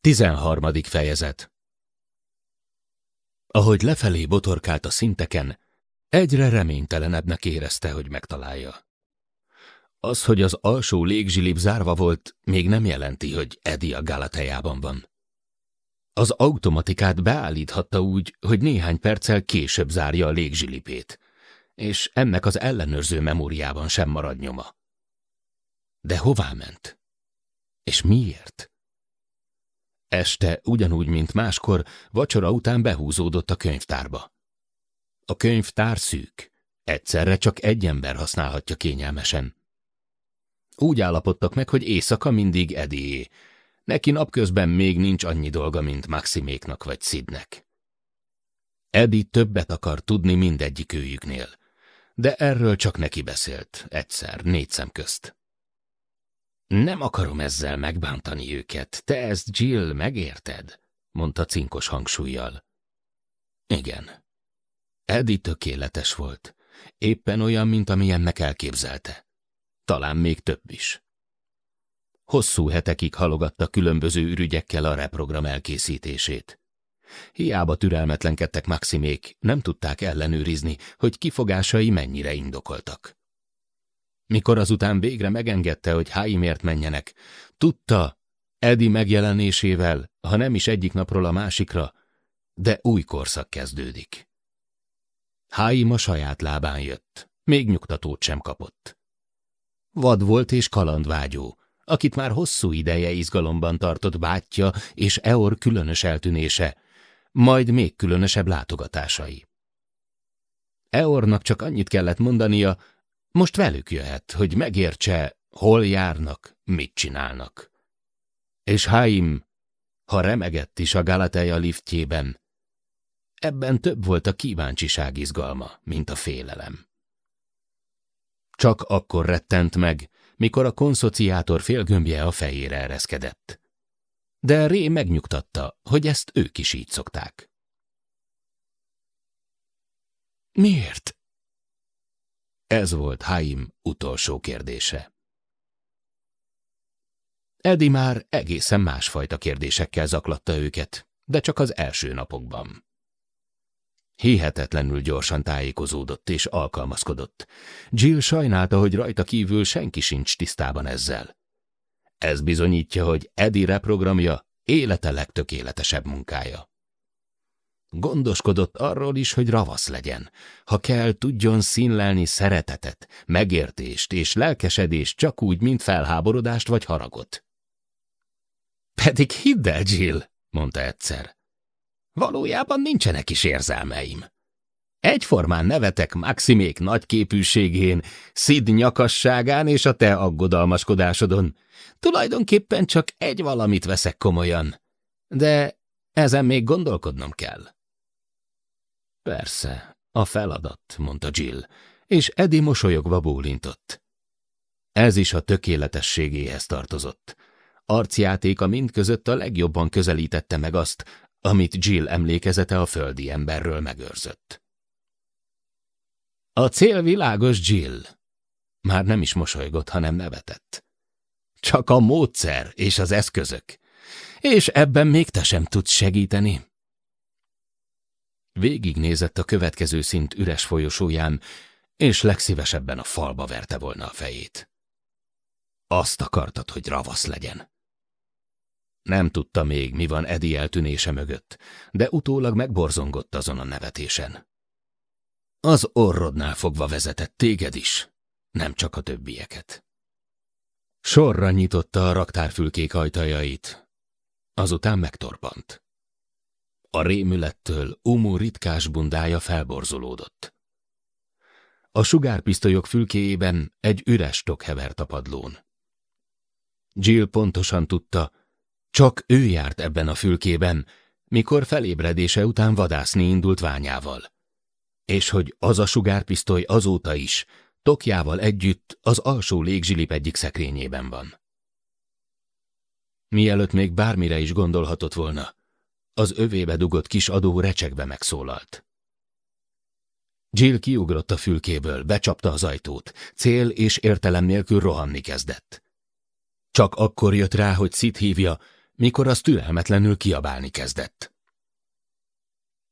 Tizenharmadik fejezet Ahogy lefelé botorkált a szinteken, egyre reménytelenebbnek érezte, hogy megtalálja. Az, hogy az alsó légzsilip zárva volt, még nem jelenti, hogy Edi a Galatejában van. Az automatikát beállíthatta úgy, hogy néhány perccel később zárja a légzsilipét, és ennek az ellenőrző memóriában sem marad nyoma. De hová ment? És miért? Este, ugyanúgy, mint máskor, vacsora után behúzódott a könyvtárba. A könyvtár szűk, egyszerre csak egy ember használhatja kényelmesen. Úgy állapodtak meg, hogy éjszaka mindig Edié. Neki napközben még nincs annyi dolga, mint Maximéknak vagy Sidnek. Edi többet akar tudni mindegyik őjüknél, de erről csak neki beszélt, egyszer, négy szem közt. Nem akarom ezzel megbántani őket, te ezt, Jill, megérted? mondta cinkos hangsúlyjal. Igen. Eddie tökéletes volt. Éppen olyan, mint amilyennek elképzelte. Talán még több is. Hosszú hetekig halogatta különböző ürügyekkel a reprogram elkészítését. Hiába türelmetlenkedtek Maximék, nem tudták ellenőrizni, hogy kifogásai mennyire indokoltak. Mikor azután végre megengedte, hogy Háimért menjenek, tudta, Edi megjelenésével, ha nem is egyik napról a másikra, de új korszak kezdődik. Háim a saját lábán jött, még nyugtatót sem kapott. Vad volt és kalandvágyó, akit már hosszú ideje izgalomban tartott bátyja és Eor különös eltűnése, majd még különösebb látogatásai. Eornak csak annyit kellett mondania, most velük jöhet, hogy megértse, hol járnak, mit csinálnak. És Haim, ha remegett is a Galateja liftjében, ebben több volt a kíváncsiság izgalma, mint a félelem. Csak akkor rettent meg, mikor a konszociátor félgömbje a fejére ereszkedett. De Ré megnyugtatta, hogy ezt ők is így szokták. Miért? Ez volt Haim utolsó kérdése. Edi már egészen másfajta kérdésekkel zaklatta őket, de csak az első napokban. Hihetetlenül gyorsan tájékozódott és alkalmazkodott. Jill sajnálta, hogy rajta kívül senki sincs tisztában ezzel. Ez bizonyítja, hogy Eddie reprogramja élete legtökéletesebb munkája. Gondoskodott arról is, hogy ravasz legyen. Ha kell, tudjon színlelni szeretetet, megértést és lelkesedést csak úgy, mint felháborodást vagy haragot. Pedig hidd el, Jill, mondta egyszer. Valójában nincsenek is érzelmeim. Egyformán nevetek Maximék nagyképűségén, Szid nyakasságán és a te aggodalmaskodásodon. Tulajdonképpen csak egy valamit veszek komolyan. De ezen még gondolkodnom kell. Persze, a feladat, mondta Jill, és Eddie mosolyogva bólintott. Ez is a tökéletességéhez tartozott. Arcjátéka mindközött a legjobban közelítette meg azt, amit Jill emlékezete a földi emberről megőrzött. A cél világos, Jill. Már nem is mosolygott, hanem nevetett. Csak a módszer és az eszközök. És ebben még te sem tudsz segíteni. Végignézett a következő szint üres folyosóján, és legszívesebben a falba verte volna a fejét. Azt akartad, hogy ravasz legyen. Nem tudta még, mi van Edi eltűnése mögött, de utólag megborzongott azon a nevetésen. Az orrodnál fogva vezetett téged is, nem csak a többieket. Sorra nyitotta a raktárfülkék ajtajait, azután megtorpant. A rémülettől Umu ritkás bundája felborzolódott. A sugárpisztolyok fülkéjében egy üres tok hevert a padlón. Jill pontosan tudta, csak ő járt ebben a fülkében, mikor felébredése után vadászni indult ványával. És hogy az a sugárpisztoly azóta is, tokjával együtt az alsó légzsilip egyik szekrényében van. Mielőtt még bármire is gondolhatott volna, az övébe dugott kis adó recsegve megszólalt. Jill kiugrott a fülkéből, becsapta az ajtót, cél és értelem nélkül rohanni kezdett. Csak akkor jött rá, hogy Szit hívja, mikor az türelmetlenül kiabálni kezdett.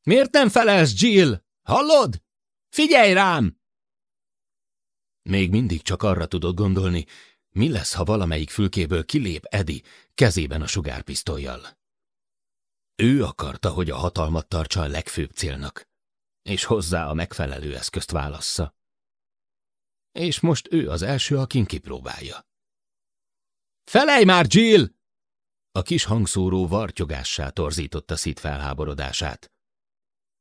Miért nem felelsz, Jill? Hallod? Figyelj rám! Még mindig csak arra tudod gondolni, mi lesz, ha valamelyik fülkéből kilép Edi kezében a sugárpisztolyjal. Ő akarta, hogy a hatalmat tartsa a legfőbb célnak, és hozzá a megfelelő eszközt válassza. És most ő az első, akin kipróbálja. Felej már, Jill! A kis hangszóró vartyogássá torzította szít felháborodását.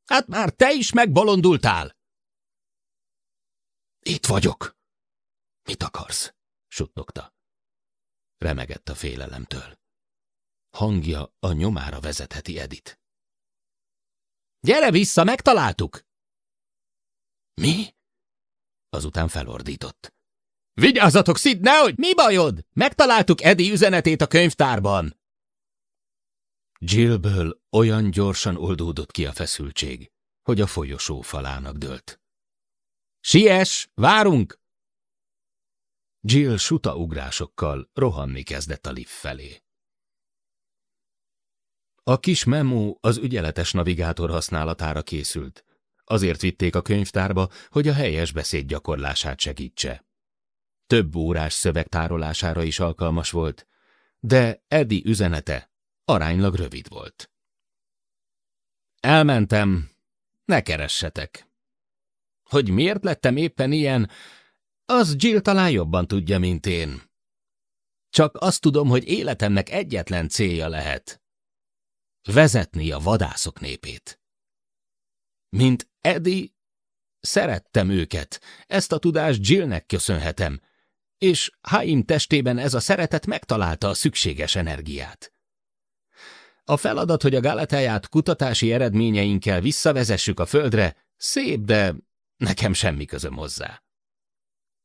Hát már te is megbolondultál! Itt vagyok! Mit akarsz? suttogta. Remegett a félelemtől. Hangja a nyomára vezetheti Edit. Gyere vissza, megtaláltuk! Mi? Azután felordított. Vigyázzatok, Szid, nehogy! Mi bajod? Megtaláltuk Edi üzenetét a könyvtárban! Jillből olyan gyorsan oldódott ki a feszültség, hogy a folyosó falának dőlt. Siess, várunk! Jill suta ugrásokkal rohanni kezdett a lift felé. A kis memo az ügyeletes navigátor használatára készült. Azért vitték a könyvtárba, hogy a helyes beszéd gyakorlását segítse. Több órás szöveg tárolására is alkalmas volt, de Edi üzenete aránylag rövid volt. Elmentem, ne keressetek. Hogy miért lettem éppen ilyen, az Jill talán jobban tudja, mint én. Csak azt tudom, hogy életemnek egyetlen célja lehet. Vezetni a vadászok népét. Mint Eddie, szerettem őket, ezt a tudást Jillnek köszönhetem, és Haim testében ez a szeretet megtalálta a szükséges energiát. A feladat, hogy a Galatáját kutatási eredményeinkkel visszavezessük a földre, szép, de nekem semmi közöm hozzá.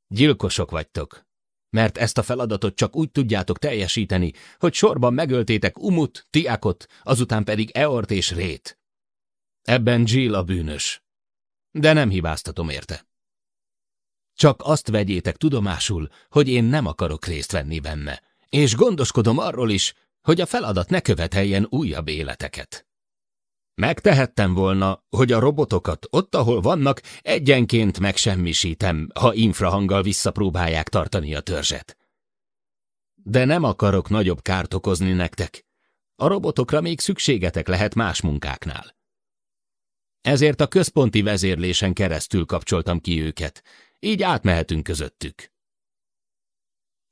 Gyilkosok vagytok, mert ezt a feladatot csak úgy tudjátok teljesíteni, hogy sorban megöltétek Umut, Tiakot, azután pedig Eort és Rét. Ebben Jill a bűnös, de nem hibáztatom érte. Csak azt vegyétek tudomásul, hogy én nem akarok részt venni benne, és gondoskodom arról is, hogy a feladat ne követeljen újabb életeket. Megtehettem volna, hogy a robotokat ott, ahol vannak, egyenként megsemmisítem, ha infrahanggal visszapróbálják tartani a törzset. De nem akarok nagyobb kárt okozni nektek. A robotokra még szükségetek lehet más munkáknál. Ezért a központi vezérlésen keresztül kapcsoltam ki őket, így átmehetünk közöttük.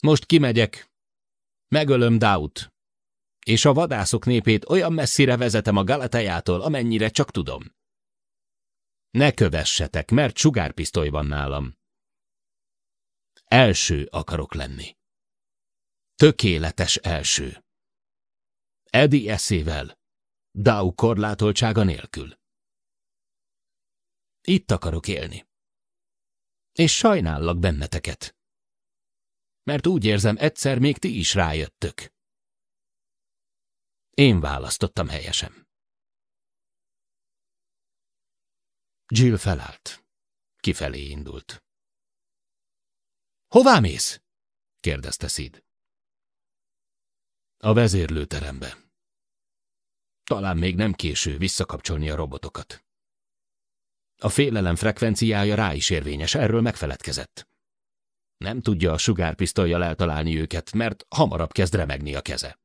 Most kimegyek, megölöm Daut, és a vadászok népét olyan messzire vezetem a Galatejától, amennyire csak tudom. Ne kövessetek, mert sugárpisztoly van nálam. Első akarok lenni. Tökéletes első. Edi eszével, Dau korlátoltsága nélkül. Itt akarok élni. És sajnállak benneteket. Mert úgy érzem, egyszer még ti is rájöttök. Én választottam helyesen. Jill felállt. Kifelé indult. Hová mész? kérdezte Sid. A vezérlőterembe. Talán még nem késő visszakapcsolni a robotokat. A félelem frekvenciája rá is érvényes, erről megfeledkezett. Nem tudja a sugárpisztolyjal eltalálni őket, mert hamarabb kezd remegni a keze.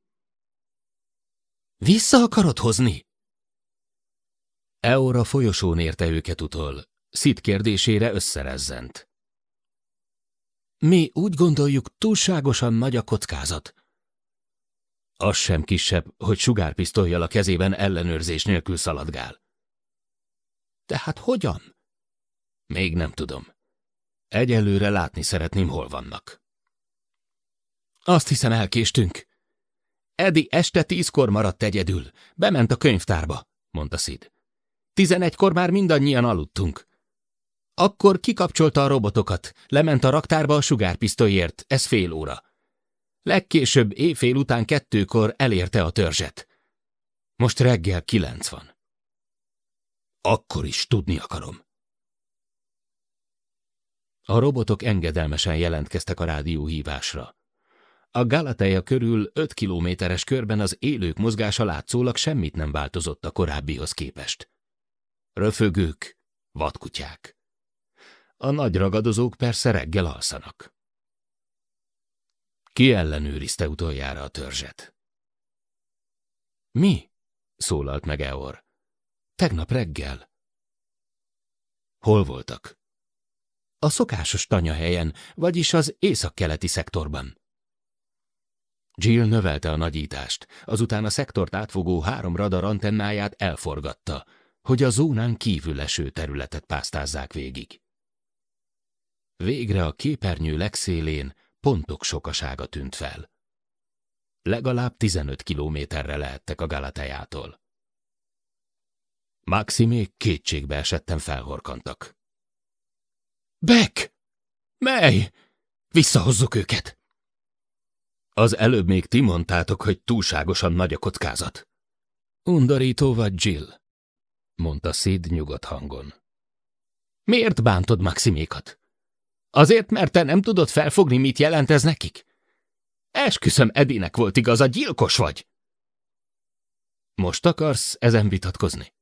Vissza akarod hozni? Eora folyosón érte őket utol. Szit kérdésére összerezzent. Mi úgy gondoljuk, túlságosan nagy a kockázat. Az sem kisebb, hogy sugárpisztolyjal a kezében ellenőrzés nélkül szaladgál. Tehát hogyan? Még nem tudom. Egyelőre látni szeretném, hol vannak. Azt hiszem elkéstünk. Edi este tízkor maradt egyedül. Bement a könyvtárba, mondta Sid. Tizenegykor már mindannyian aludtunk. Akkor kikapcsolta a robotokat, lement a raktárba a sugárpisztolyért, ez fél óra. Legkésőbb éjfél után kettőkor elérte a törzset. Most reggel kilenc van. Akkor is tudni akarom. A robotok engedelmesen jelentkeztek a rádióhívásra. A Galateja körül öt kilométeres körben az élők mozgása látszólag semmit nem változott a korábbihoz képest. Röfögők, vadkutyák. A nagy ragadozók persze reggel alszanak. Ki ellenőrizte utoljára a törzset? Mi? szólalt meg Eor. Tegnap reggel. Hol voltak? A szokásos tanyahelyen, vagyis az északkeleti szektorban. Jill növelte a nagyítást, azután a szektort átfogó három radar antennáját elforgatta, hogy a zónán kívül eső területet pásztázzák végig. Végre a képernyő legszélén pontok sokasága tűnt fel. Legalább 15 kilométerre lehettek a Galatejától. Maximék kétségbe esetten felhorkantak. Beck! Mely! Visszahozzuk őket! Az előbb még ti mondtátok, hogy túlságosan nagy a kockázat. Undorító vagy, Jill, mondta Sid nyugodt hangon. Miért bántod Maximékat? Azért, mert te nem tudod felfogni, mit jelent ez nekik? Esküszöm, Edinek volt igaza, gyilkos vagy! Most akarsz ezen vitatkozni?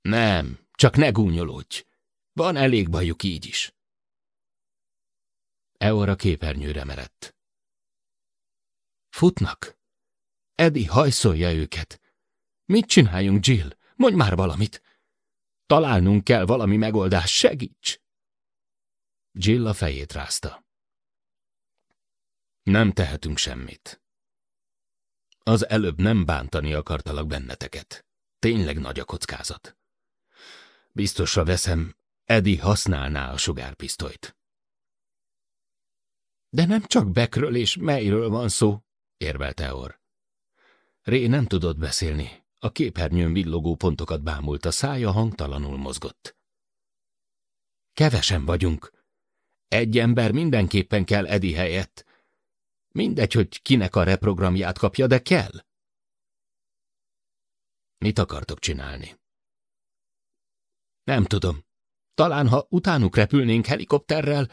Nem, csak ne gúnyolódj. Van elég bajuk így is. Eora képernyőre merett. Futnak. Edi hajszolja őket. Mit csináljunk, Jill? Mondj már valamit. Találnunk kell valami megoldás, segíts! Jill a fejét rázta. Nem tehetünk semmit. Az előbb nem bántani akartalak benneteket. Tényleg nagy a kockázat. Biztosra veszem, Edi használná a sugárpisztolyt. De nem csak Beckről és melyről van szó, érvelt Eor. Ré nem tudott beszélni. A képernyőn villogó pontokat bámult, a szája hangtalanul mozgott. Kevesen vagyunk. Egy ember mindenképpen kell Edi helyett. Mindegy, hogy kinek a reprogramját kapja, de kell. Mit akartok csinálni? Nem tudom. Talán, ha utánuk repülnénk helikopterrel,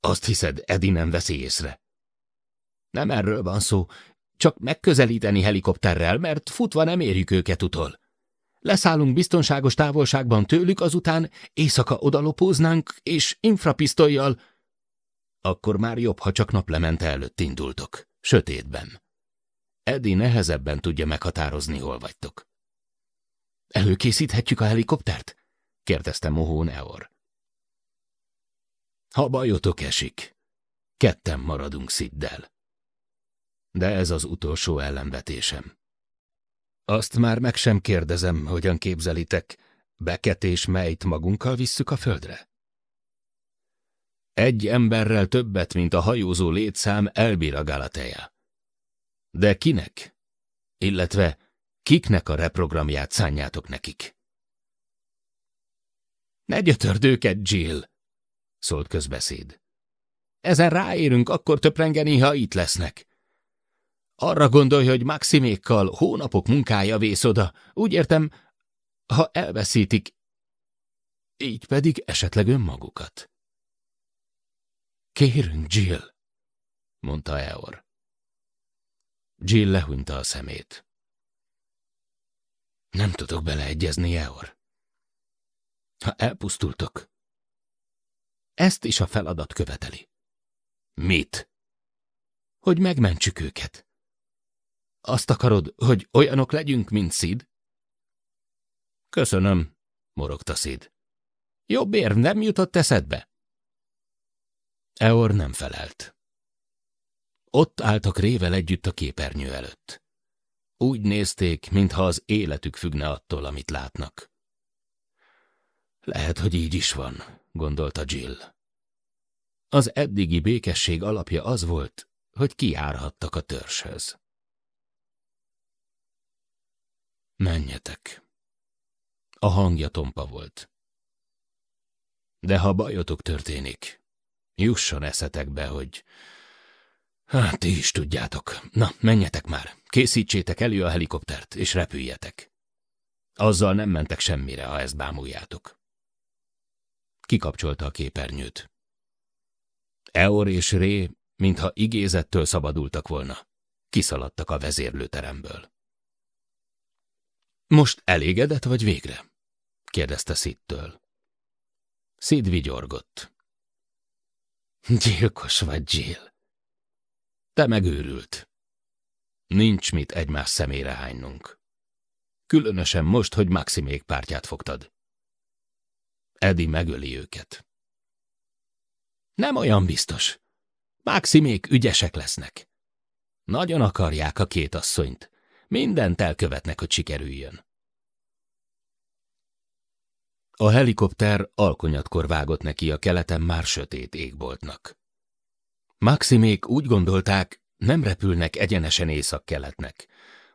azt hiszed, Edi nem veszi észre. Nem erről van szó, csak megközelíteni helikopterrel, mert futva nem érjük őket utol. Leszállunk biztonságos távolságban tőlük, azután éjszaka odalopóznánk, és infrapisztolyjal... Akkor már jobb, ha csak naplemente előtt indultok, sötétben. Edi nehezebben tudja meghatározni, hol vagytok. Előkészíthetjük a helikoptert? kérdezte mohón Eor. Ha bajotok esik, ketten maradunk Sziddel. De ez az utolsó ellenvetésem. Azt már meg sem kérdezem, hogyan képzelitek, Beket és Mejt magunkkal visszük a földre? Egy emberrel többet, mint a hajózó létszám elbír a Galateja. De kinek? Illetve kiknek a reprogramját szánjátok nekik? Ne gyötörd őket, Jill! szólt közbeszéd. Ezen ráérünk akkor töprengeni, ha itt lesznek. Arra gondolj, hogy Maximékkal hónapok munkája vész oda. Úgy értem, ha elveszítik, így pedig esetleg önmagukat. Kérünk, Jill, mondta Eor. Jill lehúnyta a szemét. Nem tudok beleegyezni, Eor. Ha elpusztultok, ezt is a feladat követeli. Mit? Hogy megmentsük őket. Azt akarod, hogy olyanok legyünk, mint Szid? Köszönöm, morogta Szid. Jobb érv nem jutott eszedbe? Eor nem felelt. Ott álltak rével együtt a képernyő előtt. Úgy nézték, mintha az életük függne attól, amit látnak. Lehet, hogy így is van, gondolta Jill. Az eddigi békesség alapja az volt, hogy kiárhattak a törzshöz. Menjetek. A hangja tompa volt. De ha bajotok történik, jusson eszetekbe, hogy... Hát, ti is tudjátok. Na, menjetek már. Készítsétek elő a helikoptert, és repüljetek. Azzal nem mentek semmire, ha ezt bámuljátok. Kikapcsolta a képernyőt. Eor és Ré mintha igézettől szabadultak volna. Kiszaladtak a vezérlőteremből. Most elégedett vagy végre? kérdezte Szidtől. Szid vigyorgott. Gyilkos vagy, Jill. Te megőrült. Nincs mit egymás szemére hánynunk. Különösen most, hogy Maximék pártját fogtad. Edi megöli őket. Nem olyan biztos. Maximék ügyesek lesznek. Nagyon akarják a két asszonyt. Mindent elkövetnek, hogy sikerüljön. A helikopter alkonyatkor vágott neki a keleten már sötét égboltnak. Maximék úgy gondolták, nem repülnek egyenesen észak-keletnek,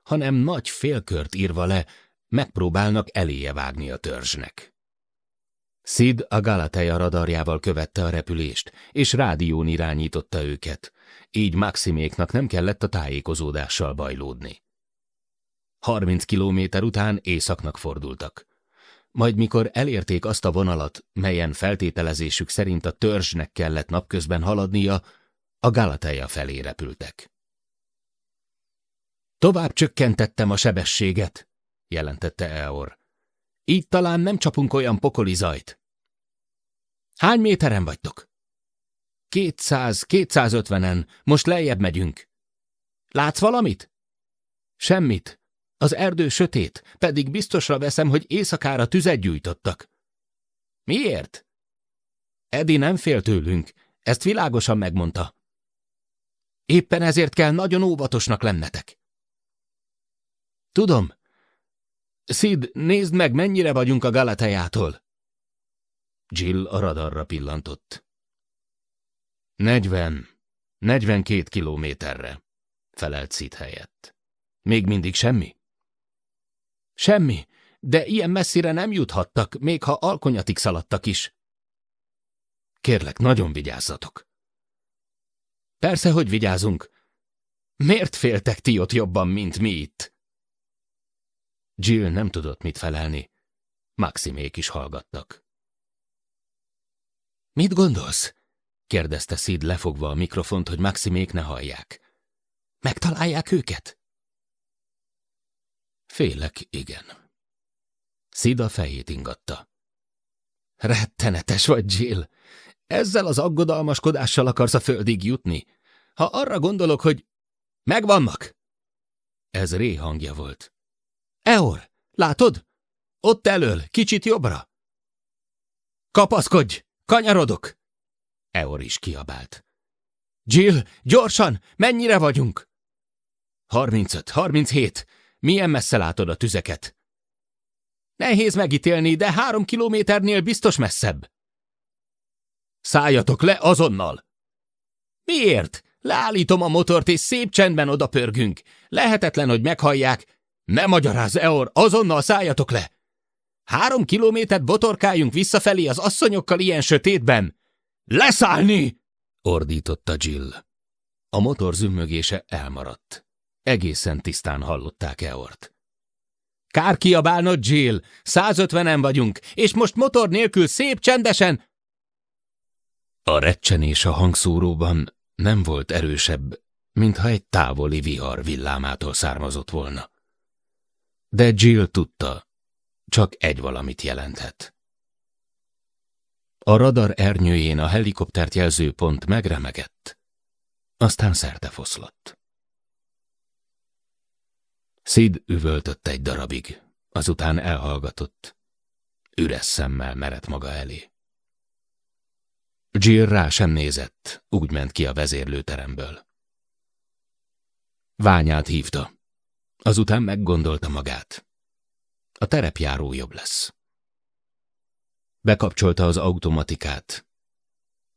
hanem nagy félkört írva le, megpróbálnak eléje vágni a törzsnek. Sid a Galateja radarjával követte a repülést, és rádión irányította őket, így Maximéknak nem kellett a tájékozódással bajlódni. Harminc kilométer után északnak fordultak. Majd mikor elérték azt a vonalat, melyen feltételezésük szerint a törzsnek kellett napközben haladnia, a Galateja felé repültek. Tovább csökkentettem a sebességet, jelentette Eor. Így talán nem csapunk olyan pokoli zajt. Hány méteren vagytok? Kétszáz, kétszázötvenen, most lejjebb megyünk. Látsz valamit? Semmit. Az erdő sötét, pedig biztosra veszem, hogy éjszakára tüzet gyújtottak. Miért? Edi nem fél tőlünk, ezt világosan megmondta. Éppen ezért kell nagyon óvatosnak lennetek. Tudom. Sid, nézd meg, mennyire vagyunk a Galatejától. Jill a radarra pillantott. Negyven, negyvenkét kilométerre, felelt Sid helyett. Még mindig semmi? Semmi, de ilyen messzire nem juthattak, még ha alkonyatig szaladtak is. Kérlek, nagyon vigyázzatok. Persze, hogy vigyázunk. Miért féltek ti ott jobban, mint mi itt? Jill nem tudott mit felelni. Maximék is hallgattak. Mit gondolsz? kérdezte Sid lefogva a mikrofont, hogy Maximék ne hallják. Megtalálják őket? Félek, igen. Sid a fejét ingatta. Rettenetes vagy, Jill. Ezzel az aggodalmaskodással akarsz a földig jutni? Ha arra gondolok, hogy megvannak! Ez Ré hangja volt. Eor, látod? Ott elől, kicsit jobbra. Kapaszkodj! Kanyarodok! Eor is kiabált. Jill, gyorsan! Mennyire vagyunk? Harmincöt, harminchét. Milyen messze látod a tüzeket? Nehéz megítélni, de három kilométernél biztos messzebb. Szálljatok le azonnal! Miért? Leállítom a motort, és szép csendben odapörgünk. Lehetetlen, hogy meghallják. Ne magyaráz, Eor, azonnal szálljatok le! Három kilométert botorkáljunk visszafelé az asszonyokkal ilyen sötétben? Leszállni! ordította Jill. A motor zümmögése elmaradt. Egészen tisztán hallották Eort. Kár kiabálnod, Jill! 150-en vagyunk, és most motor nélkül szép csendesen... A recsenés a hangszóróban nem volt erősebb, mintha egy távoli vihar villámától származott volna. De Jill tudta, csak egy valamit jelenthet. A radar ernyőjén a helikoptert jelző pont megremegett, aztán szerte foszlott. Sid üvöltött egy darabig, azután elhallgatott. Üres szemmel merett maga elé. Jill rá sem nézett, úgy ment ki a vezérlőteremből. Ványát hívta. Azután meggondolta magát. A terepjáró jobb lesz. Bekapcsolta az automatikát.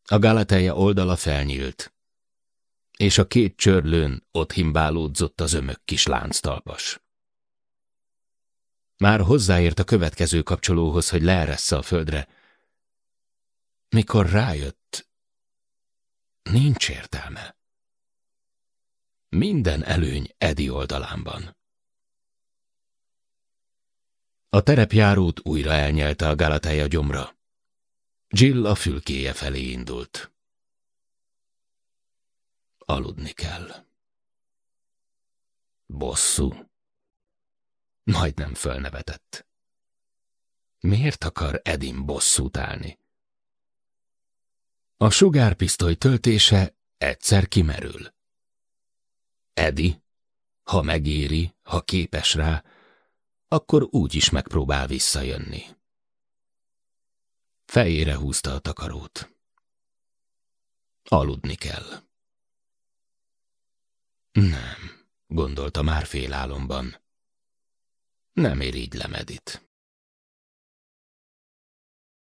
A Galateja oldala felnyílt, és a két csörlőn ott himbálódzott az ömök kis lánctalpas. Már hozzáért a következő kapcsolóhoz, hogy leeressze a földre, mikor rájött, nincs értelme. Minden előny Edi oldalán A terepjárót újra elnyelte a Galateja gyomra. Jill a fülkéje felé indult. Aludni kell. Bosszú. Majdnem fölnevetett. Miért akar Edin bosszút állni? A sugárpisztoly töltése egyszer kimerül. Edi, ha megéri, ha képes rá, akkor úgy is megpróbál visszajönni. Fejére húzta a takarót. Aludni kell. Nem, gondolta már félálomban. Nem irigylem Edit.